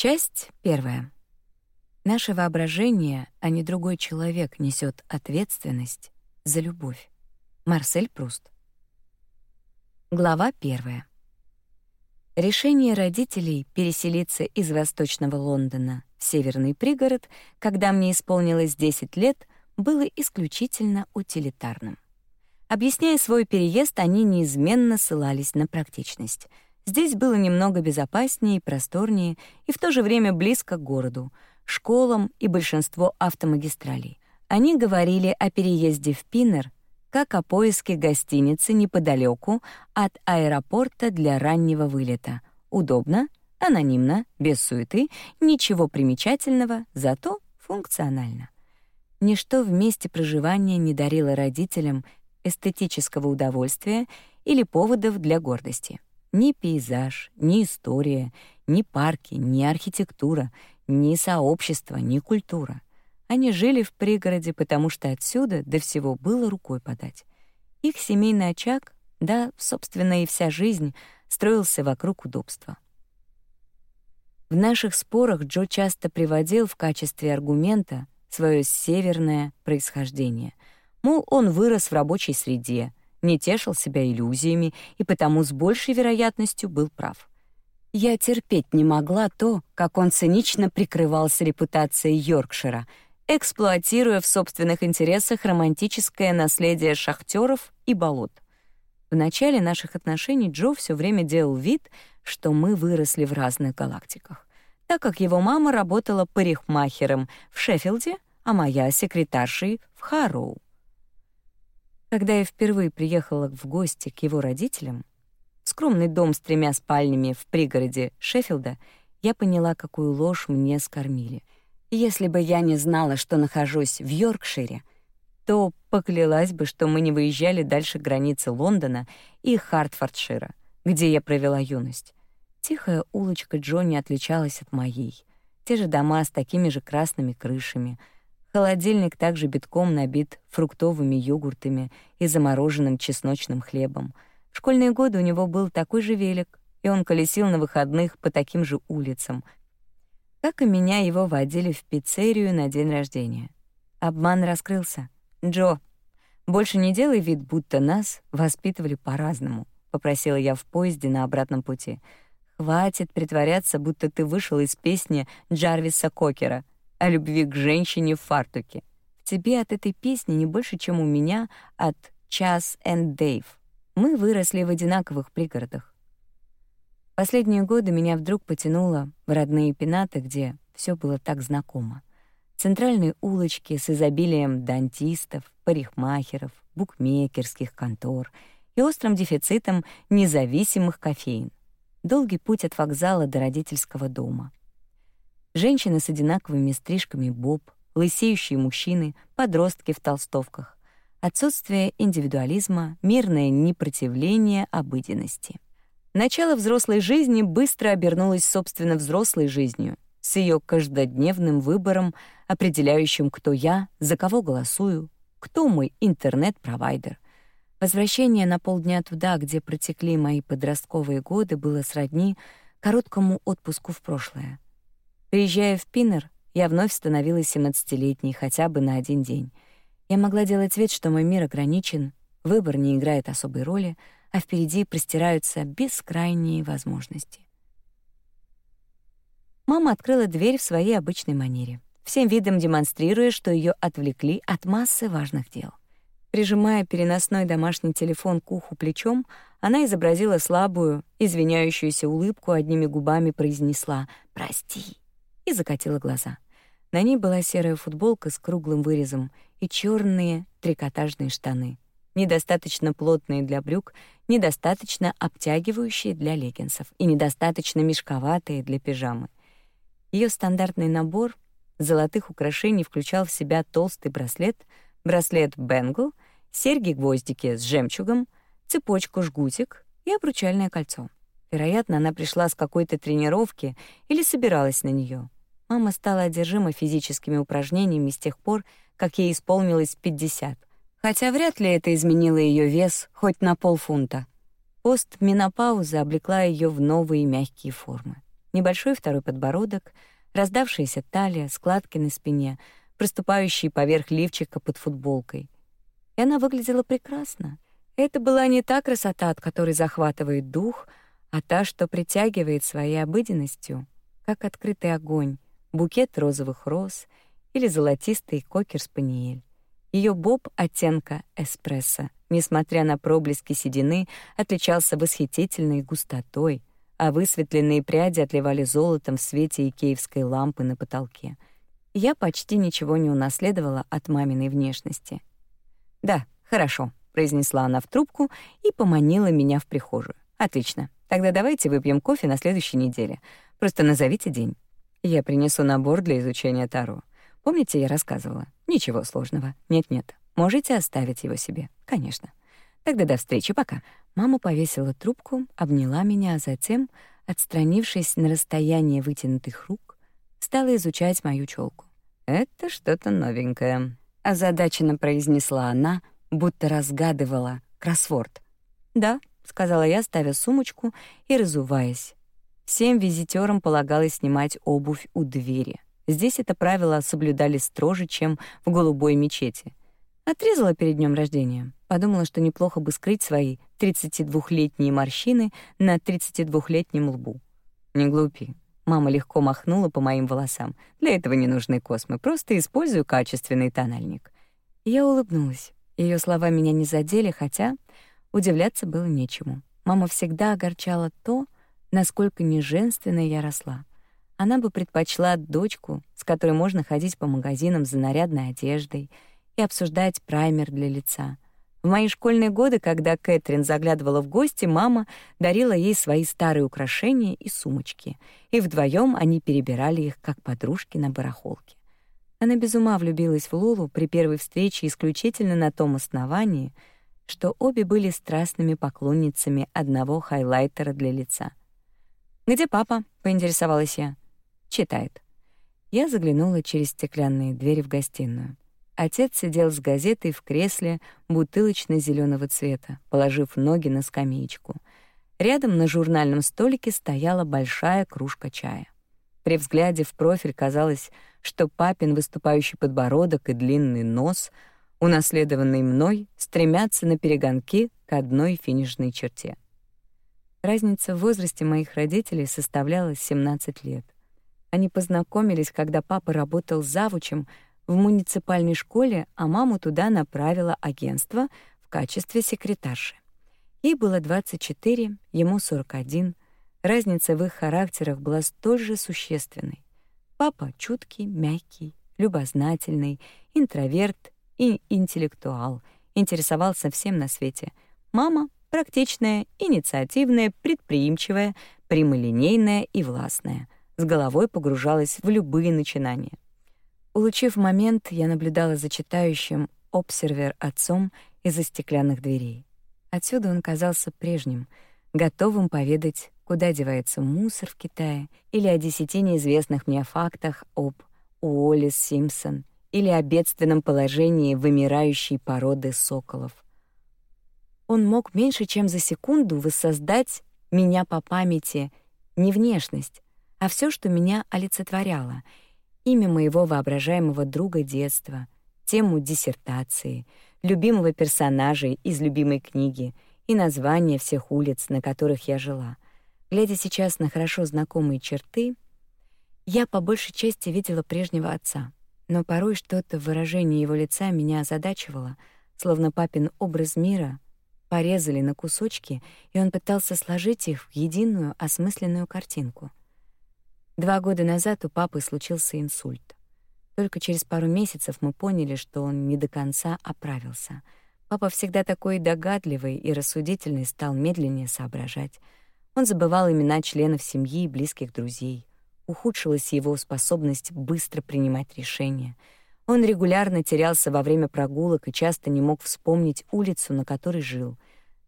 Часть первая. Наше воображение, а не другой человек, несет ответственность за любовь. Марсель Пруст. Глава первая. Решение родителей переселиться из Восточного Лондона в северный пригород, когда мне исполнилось 10 лет, было исключительно утилитарным. Объясняя свой переезд, они неизменно ссылались на практичность. Здесь было немного безопаснее и просторнее, и в то же время близко к городу, школам и большинству автомагистралей. Они говорили о переезде в Пиннер как о поиске гостиницы неподалеку от аэропорта для раннего вылета. Удобно, анонимно, без суеты, ничего примечательного, зато функционально. Ничто в месте проживания не дарило родителям эстетического удовольствия или поводов для гордости. Ни пейзаж, ни история, ни парки, ни архитектура, ни сообщество, ни культура. Они жили в пригороде, потому что отсюда до всего было рукой подать. Их семейный очаг, да, собственно, и вся жизнь строился вокруг удобства. В наших спорах Джо часто приводил в качестве аргумента свое северное происхождение. Мол, он вырос в рабочей среде, не тешил себя иллюзиями и потому с большей вероятностью был прав. Я терпеть не могла то, как он цинично прикрывался репутацией Йоркшира — эксплуатируя в собственных интересах романтическое наследие шахтеров и болот. В начале наших отношений Джо все время делал вид, что мы выросли в разных галактиках, так как его мама работала парикмахером в Шеффилде, а моя — секретаршей в Харроу. Когда я впервые приехала в гости к его родителям, в скромный дом с тремя спальнями в пригороде Шеффилда, я поняла, какую ложь мне скормили — если бы я не знала, что нахожусь в Йоркшире, то поклялась бы, что мы не выезжали дальше границы Лондона и Хартфордшира, где я провела юность. Тихая улочка Джонни отличалась от моей. Те же дома с такими же красными крышами. Холодильник также битком набит фруктовыми йогуртами и замороженным чесночным хлебом. В школьные годы у него был такой же велик, и он колесил на выходных по таким же улицам — как и меня, его водили в пиццерию на день рождения. Обман раскрылся. «Джо, больше не делай вид, будто нас воспитывали по-разному», — попросила я в поезде на обратном пути. «Хватит притворяться, будто ты вышел из песни Джарвиса Кокера о любви к женщине в фартуке. В тебе от этой песни не больше, чем у меня от «Час and Дэйв». Мы выросли в одинаковых пригородах. Последние годы меня вдруг потянуло в родные пенаты, где все было так знакомо. Центральные улочки с изобилием дантистов, парикмахеров, букмекерских контор и острым дефицитом независимых кофеин. Долгий путь от вокзала до родительского дома. Женщины с одинаковыми стрижками боб, лысеющие мужчины, подростки в толстовках. Отсутствие индивидуализма, мирное непротивление обыденности — Начало взрослой жизни быстро обернулось собственно взрослой жизнью, с ее каждодневным выбором, определяющим, кто я, за кого голосую, кто мой интернет-провайдер. Возвращение на полдня туда, где протекли мои подростковые годы, было сродни короткому отпуску в прошлое. Приезжая в Пиннер, я вновь становилась семнадцатилетней хотя бы на один день. Я могла делать вид, что мой мир ограничен, выбор не играет особой роли — а впереди простираются бескрайние возможности. Мама открыла дверь в своей обычной манере, всем видом демонстрируя, что ее отвлекли от массы важных дел. Прижимая переносной домашний телефон к уху плечом, она изобразила слабую, извиняющуюся улыбку, одними губами произнесла «Прости» и закатила глаза. На ней была серая футболка с круглым вырезом и черные трикотажные штаны — недостаточно плотные для брюк, недостаточно обтягивающие для леггинсов и недостаточно мешковатые для пижамы. Ее стандартный набор золотых украшений включал в себя толстый браслет, браслет-бенгл, серьги-гвоздики с жемчугом, цепочку-жгутик и обручальное кольцо. Вероятно, она пришла с какой-то тренировки или собиралась на нее. Мама стала одержима физическими упражнениями с тех пор, как ей исполнилось 50 хотя вряд ли это изменило ее вес хоть на полфунта. Постменопауза облекла ее в новые мягкие формы. небольшой второй подбородок, раздавшаяся талия, складки на спине, проступающие поверх лифчика под футболкой. И она выглядела прекрасно. Это была не та красота, от которой захватывает дух, а та, что притягивает своей обыденностью, как открытый огонь, букет розовых роз или золотистый кокер-спаниель. Ее боб оттенка эспрессо, несмотря на проблески седины, отличался восхитительной густотой, а высветленные пряди отливали золотом в свете икеевской лампы на потолке. Я почти ничего не унаследовала от маминой внешности. «Да, хорошо», — произнесла она в трубку и поманила меня в прихожую. «Отлично. Тогда давайте выпьем кофе на следующей неделе. Просто назовите день. Я принесу набор для изучения Таро. Помните, я рассказывала? Ничего сложного. Нет-нет. Можете оставить его себе. Конечно. Тогда до встречи, пока. Мама повесила трубку, обняла меня, а затем, отстранившись на расстояние вытянутых рук, стала изучать мою челку. Это что-то новенькое, озадаченно произнесла она, будто разгадывала кроссворд. Да, сказала я, ставя сумочку и разуваясь. Всем визитерам полагалось снимать обувь у двери. Здесь это правило соблюдали строже, чем в голубой мечети. Отрезала перед днем рождения. Подумала, что неплохо бы скрыть свои 32-летние морщины на 32-летнем лбу. Не глупи. Мама легко махнула по моим волосам. Для этого не нужны космы, просто использую качественный тональник. Я улыбнулась. Ее слова меня не задели, хотя удивляться было нечему. Мама всегда огорчала то, насколько неженственной я росла. Она бы предпочла дочку, с которой можно ходить по магазинам за нарядной одеждой и обсуждать праймер для лица. В мои школьные годы, когда Кэтрин заглядывала в гости, мама дарила ей свои старые украшения и сумочки, и вдвоем они перебирали их как подружки на барахолке. Она без ума влюбилась в Лулу при первой встрече исключительно на том основании, что обе были страстными поклонницами одного хайлайтера для лица. «Где папа?» — поинтересовалась я. Читает. Я заглянула через стеклянные двери в гостиную. Отец сидел с газетой в кресле бутылочно зеленого цвета, положив ноги на скамеечку. Рядом на журнальном столике стояла большая кружка чая. При взгляде в профиль казалось, что папин выступающий подбородок и длинный нос, унаследованный мной, стремятся на перегонки к одной финишной черте. Разница в возрасте моих родителей составляла 17 лет. Они познакомились, когда папа работал завучем в муниципальной школе, а маму туда направило агентство в качестве секретарши. Ей было 24, ему 41. Разница в их характерах была столь же существенной. Папа чуткий, мягкий, любознательный, интроверт и интеллектуал, интересовался всем на свете. Мама практичная, инициативная, предприимчивая, прямолинейная и властная — с головой погружалась в любые начинания. Улучив момент, я наблюдала за читающим обсервер отцом из-за стеклянных дверей. Отсюда он казался прежним, готовым поведать, куда девается мусор в Китае, или о десяти неизвестных мне фактах об Уоллес Симпсон, или о бедственном положении вымирающей породы соколов. Он мог меньше чем за секунду воссоздать меня по памяти не внешность, а все, что меня олицетворяло, имя моего воображаемого друга детства, тему диссертации, любимого персонажа из любимой книги и название всех улиц, на которых я жила. Глядя сейчас на хорошо знакомые черты, я по большей части видела прежнего отца, но порой что-то в выражении его лица меня озадачивало, словно папин образ мира порезали на кусочки, и он пытался сложить их в единую осмысленную картинку. Два года назад у папы случился инсульт. Только через пару месяцев мы поняли, что он не до конца оправился. Папа всегда такой догадливый и рассудительный стал медленнее соображать. Он забывал имена членов семьи и близких друзей. Ухудшилась его способность быстро принимать решения. Он регулярно терялся во время прогулок и часто не мог вспомнить улицу, на которой жил.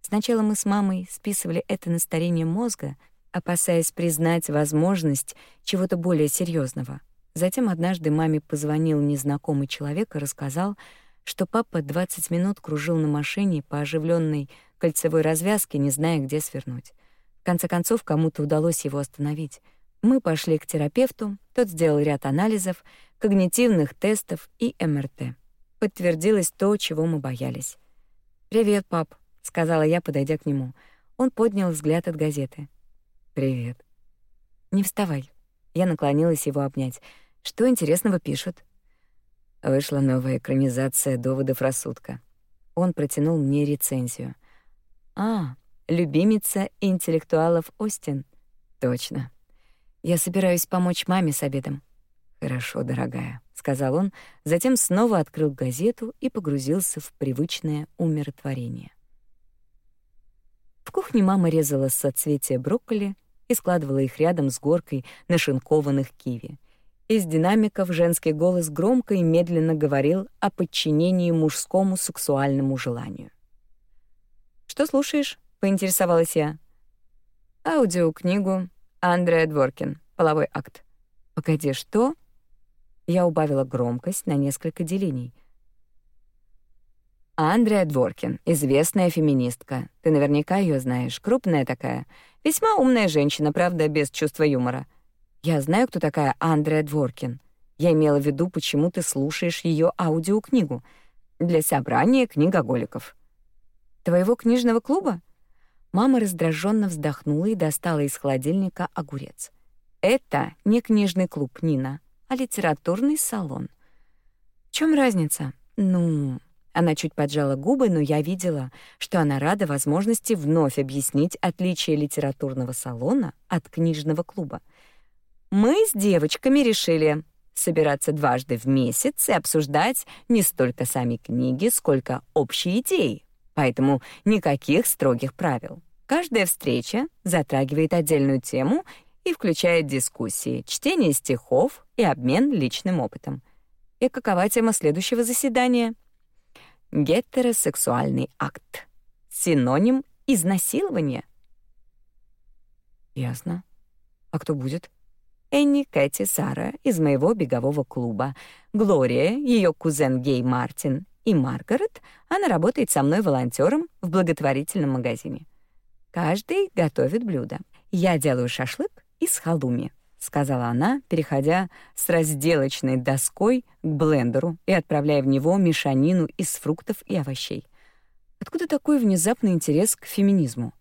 Сначала мы с мамой списывали это на старение мозга — опасаясь признать возможность чего-то более серьезного. Затем однажды маме позвонил незнакомый человек и рассказал, что папа 20 минут кружил на машине по оживленной кольцевой развязке, не зная, где свернуть. В конце концов, кому-то удалось его остановить. Мы пошли к терапевту, тот сделал ряд анализов, когнитивных тестов и МРТ. Подтвердилось то, чего мы боялись. «Привет, пап», — сказала я, подойдя к нему. Он поднял взгляд от газеты. «Привет». «Не вставай». Я наклонилась его обнять. «Что интересного пишут?» Вышла новая экранизация «Доводов рассудка». Он протянул мне рецензию. «А, любимица интеллектуалов Остин». «Точно. Я собираюсь помочь маме с обедом». «Хорошо, дорогая», — сказал он, затем снова открыл газету и погрузился в привычное умиротворение. В кухне мама резала соцветия брокколи и складывала их рядом с горкой нашинкованных киви. Из динамиков женский голос громко и медленно говорил о подчинении мужскому сексуальному желанию. «Что слушаешь?» — поинтересовалась я. «Аудиокнигу Андреа Дворкин. Половой акт». «Погоди, что?» Я убавила громкость на несколько делений. Андреа Дворкин, известная феминистка. Ты наверняка ее знаешь. Крупная такая. Весьма умная женщина, правда, без чувства юмора. Я знаю, кто такая Андреа Дворкин. Я имела в виду, почему ты слушаешь ее аудиокнигу для собрания книгоголиков. Твоего книжного клуба? Мама раздраженно вздохнула и достала из холодильника огурец. Это не книжный клуб, Нина, а литературный салон. В чем разница? Ну, она чуть поджала губы, но я видела, что она рада возможности вновь объяснить отличие литературного салона от книжного клуба — мы с девочками решили собираться дважды в месяц и обсуждать не столько сами книги, сколько общие идеи. Поэтому никаких строгих правил. Каждая встреча затрагивает отдельную тему и включает дискуссии, чтение стихов и обмен личным опытом. И какова тема следующего заседания? Гетеросексуальный акт. Синоним изнасилования. Ясно. А кто будет? Энни, Кэти, Сара из моего бегового клуба, Глория, ее кузен Гей Мартин и Маргарет, она работает со мной волонтером в благотворительном магазине. Каждый готовит блюдо. Я делаю шашлык из халуми, сказала она, переходя с разделочной доской к блендеру и отправляя в него мешанину из фруктов и овощей. Откуда такой внезапный интерес к феминизму?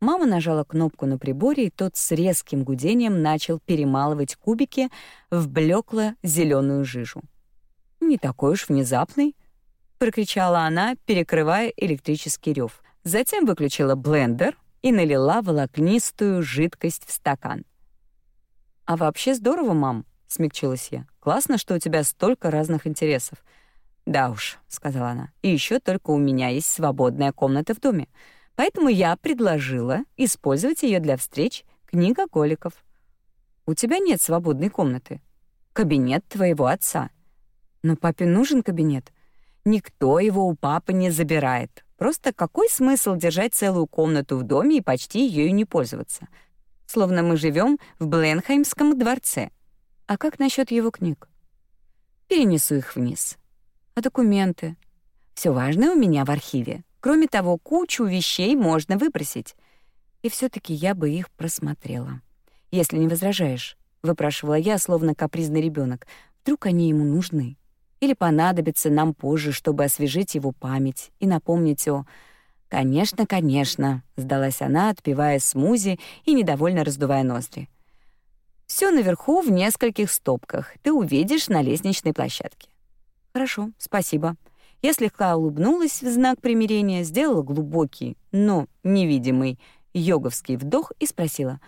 Мама нажала кнопку на приборе, и тот с резким гудением начал перемалывать кубики в блекло зеленую жижу. «Не такой уж внезапный», — прокричала она, перекрывая электрический рев. Затем выключила блендер и налила волокнистую жидкость в стакан. «А вообще здорово, мам», — смягчилась я. «Классно, что у тебя столько разных интересов». «Да уж», — сказала она, — «и еще только у меня есть свободная комната в доме. Поэтому я предложила использовать ее для встреч книгоголиков. У тебя нет свободной комнаты. Кабинет твоего отца. Но папе нужен кабинет. Никто его у папы не забирает. Просто какой смысл держать целую комнату в доме и почти ею не пользоваться? Словно мы живем в Бленхаймском дворце. А как насчет его книг? Перенесу их вниз. А документы? Все важное у меня в архиве. Кроме того, кучу вещей можно выбросить. И все таки я бы их просмотрела. Если не возражаешь, выпрашивала я, словно капризный ребенок. Вдруг они ему нужны? Или понадобятся нам позже, чтобы освежить его память и напомнить о... «Конечно, конечно», — сдалась она, отпивая смузи и недовольно раздувая ноздри. Все наверху в нескольких стопках. Ты увидишь на лестничной площадке». «Хорошо, спасибо», я слегка улыбнулась в знак примирения, сделала глубокий, но невидимый йоговский вдох и спросила: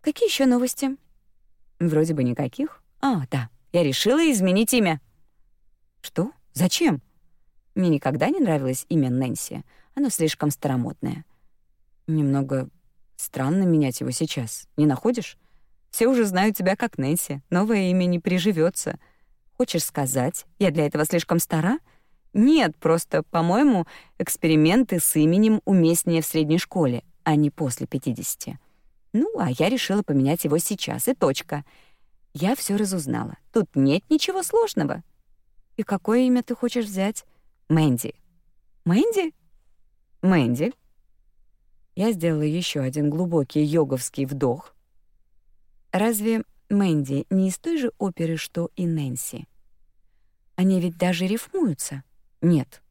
"Какие еще новости?" "Вроде бы никаких. А, да. Я решила изменить имя". "Что? Зачем?" Мне никогда не нравилось имя Нэнси. Оно слишком старомодное. Немного странно менять его сейчас. Не находишь? Все уже знают тебя как Нэнси. Новое имя не приживется. Хочешь сказать, я для этого слишком стара? Нет, просто, по-моему, эксперименты с именем уместнее в средней школе, а не после 50. Ну, а я решила поменять его сейчас, и точка. Я все разузнала. Тут нет ничего сложного. И какое имя ты хочешь взять? Мэнди. Мэнди? Мэнди. Я сделала еще один глубокий йоговский вдох. Разве Мэнди не из той же оперы, что и Нэнси? Они ведь даже рифмуются. Нет.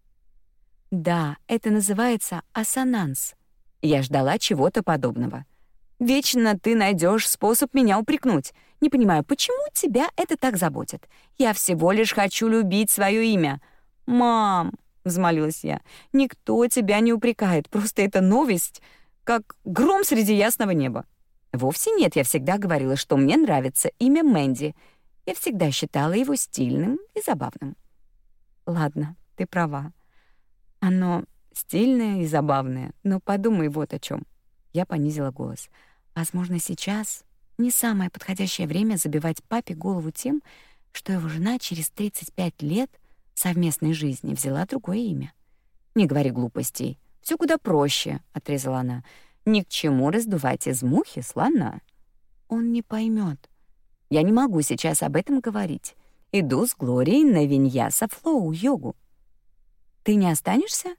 Да, это называется ассонанс. Я ждала чего-то подобного. Вечно ты найдешь способ меня упрекнуть. Не понимаю, почему тебя это так заботит? Я всего лишь хочу любить свое имя. Мам, взмолилась я. Никто тебя не упрекает, просто это новость, как гром среди ясного неба. Вовсе нет, я всегда говорила, что мне нравится имя Мэнди. Я всегда считала его стильным и забавным. Ладно, ты права. Оно стильное и забавное, но подумай вот о чем. Я понизила голос. Возможно, сейчас не самое подходящее время забивать папе голову тем, что его жена через 35 лет совместной жизни взяла другое имя. Не говори глупостей. Все куда проще, отрезала она. Ни к чему раздувать из мухи слона. Он не поймет. Я не могу сейчас об этом говорить. Иду с Глорией на Виньяса Флоу йогу. Ты не останешься?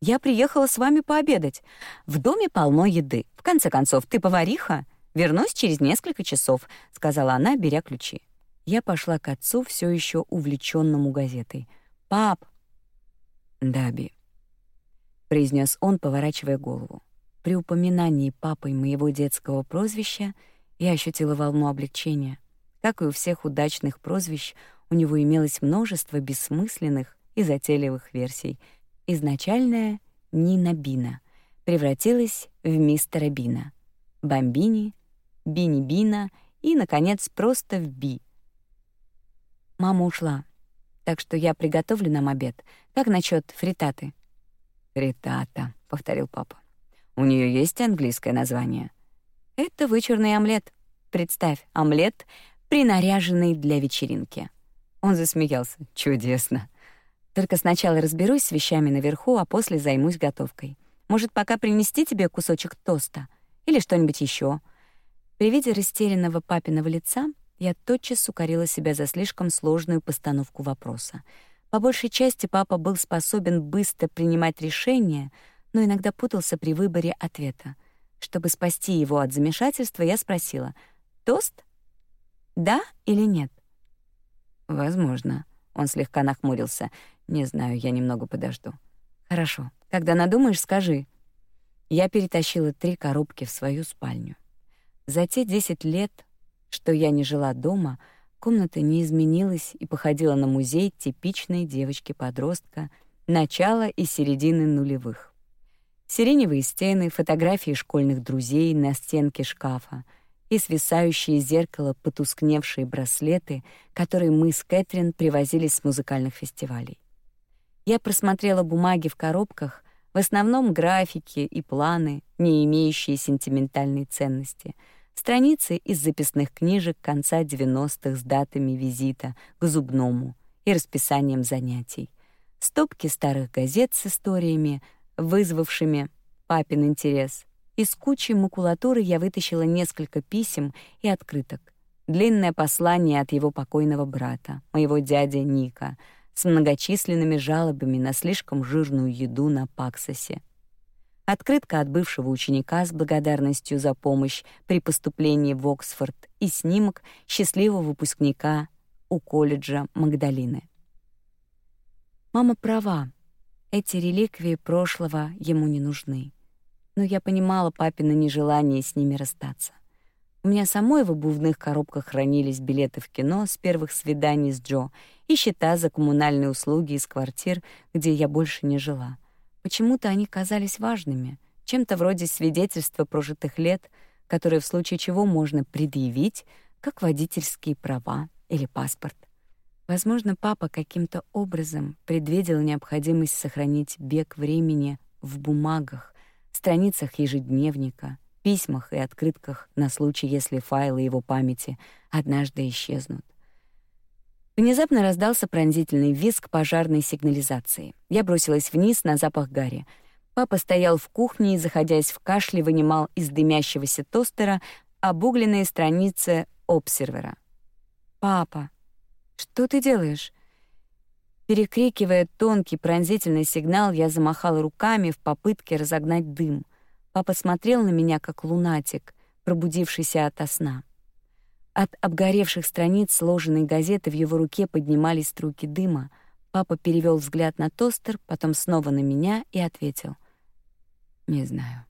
Я приехала с вами пообедать. В доме полно еды. В конце концов, ты повариха. Вернусь через несколько часов, сказала она, беря ключи. Я пошла к отцу, все еще увлеченному газетой. Пап, Даби, произнес он, поворачивая голову. При упоминании папой моего детского прозвища я ощутила волну облегчения. Как и у всех удачных прозвищ, у него имелось множество бессмысленных и затейливых версий — Изначальная Нина Бина превратилась в мистера Бина, Бомбини, Бини Бина и, наконец, просто в Би. Мама ушла, так что я приготовлю нам обед. Как насчет фритаты? Фритата, повторил папа. У нее есть английское название. Это вычурный омлет. Представь, омлет, принаряженный для вечеринки. Он засмеялся. Чудесно. Только сначала разберусь с вещами наверху, а после займусь готовкой. Может, пока принести тебе кусочек тоста или что-нибудь еще. При виде растерянного папиного лица я тотчас укорила себя за слишком сложную постановку вопроса. По большей части папа был способен быстро принимать решения, но иногда путался при выборе ответа. Чтобы спасти его от замешательства, я спросила: "Тост? Да или нет?" "Возможно", он слегка нахмурился. Не знаю, я немного подожду. Хорошо. Когда надумаешь, скажи. Я перетащила три коробки в свою спальню. За те 10 лет, что я не жила дома, комната не изменилась и походила на музей типичной девочки-подростка начала и середины нулевых. Сиреневые стены, фотографии школьных друзей на стенке шкафа — и свисающие из зеркала потускневшие браслеты, которые мы с Кэтрин привозили с музыкальных фестивалей. Я просмотрела бумаги в коробках, в основном графики и планы, не имеющие сентиментальной ценности, страницы из записных книжек конца 90-х с датами визита к зубному и расписанием занятий, стопки старых газет с историями, вызвавшими папин интерес. Из кучи макулатуры я вытащила несколько писем и открыток. Длинное послание от его покойного брата, моего дяди Ника — с многочисленными жалобами на слишком жирную еду на Паксосе. Открытка от бывшего ученика с благодарностью за помощь при поступлении в Оксфорд и снимок счастливого выпускника у колледжа Магдалины. Мама права. Эти реликвии прошлого ему не нужны. Но я понимала папино нежелание с ними расстаться. У меня самой в обувных коробках хранились билеты в кино с первых свиданий с Джо и счета за коммунальные услуги из квартир, где я больше не жила. Почему-то они казались важными, чем-то вроде свидетельства прожитых лет, которые в случае чего можно предъявить, как водительские права или паспорт. Возможно, папа каким-то образом предвидел необходимость сохранить бег времени в бумагах, страницах ежедневника, письмах и открытках на случай, если файлы его памяти однажды исчезнут. Внезапно раздался пронзительный визг пожарной сигнализации. Я бросилась вниз на запах гари. Папа стоял в кухне и, заходясь в кашле, вынимал из дымящегося тостера обугленные страницы обсервера. «Папа, что ты делаешь?» Перекрикивая тонкий пронзительный сигнал, я замахала руками в попытке разогнать дым. Папа смотрел на меня, как лунатик, пробудившийся ото сна. От обгоревших страниц сложенной газеты в его руке поднимались струйки дыма. Папа перевел взгляд на тостер, потом снова на меня и ответил: "Не знаю".